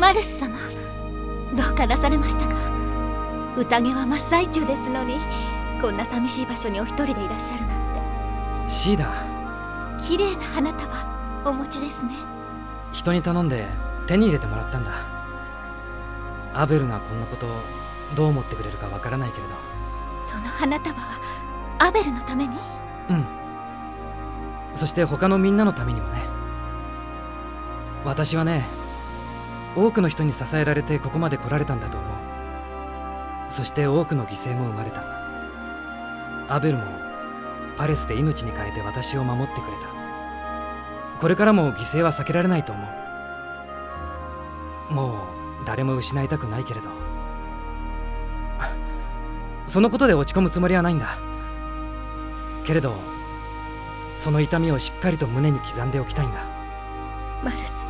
マルス様どうかなされましたか？宴は真っ最中ですのにこんな寂しい場所にお一人でいらっしゃるなんて。シーダ。綺麗な花束お持ちですね。人に頼んで手に入れてもらったんだ。アベルがこんなことどう思ってくれるかわからないけれど。その花束はアベルのために？うん。そして他のみんなのためにもね。私はね多くの人に支えられてここまで来られたんだと思う。そして多くの犠牲も生まれた。アベルもパレスで命に変えて私を守ってくれた。これからも犠牲は避けられないと思う。もう誰も失いたくないけれど。そのことで落ち込むつもりはないんだ。けれどその痛みをしっかりと胸に刻んでおきたいんだ。マルス。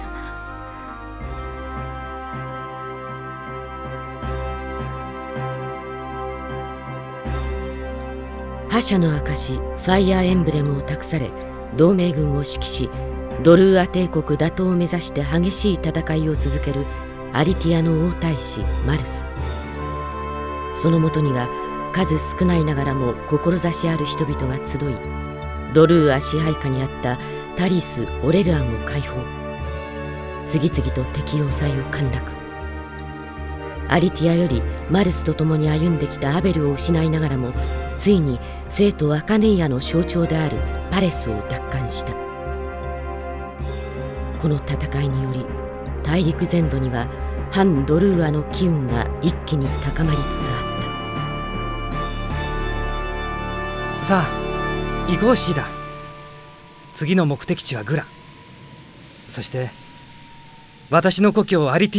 覇者の証ファイアーエンブレムを託され同盟軍を指揮しドルーア帝国打倒を目指して激しい戦いを続けるアリティアの王太子マルス。そのもとには数少ないながらも志ある人々が集いドルーア支配下にあったタリス・オレルアンを解放。次々と敵要塞を陥落。アリティアよりマルスと共に歩んできたアベルを失いながらもついに聖都アカネイアの象徴であるパレスを奪還した。この戦いにより大陸全土には反ドルーアの機運が一気に高まりつつあった。さあ行こうシーダ。次の目的地はグラ。そして私の故郷アリティア